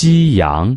夕阳。